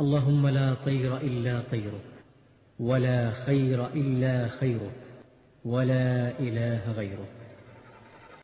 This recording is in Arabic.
اللهم لا طير إلا طيرك ولا خير إلا خيرك ولا إله غيرك.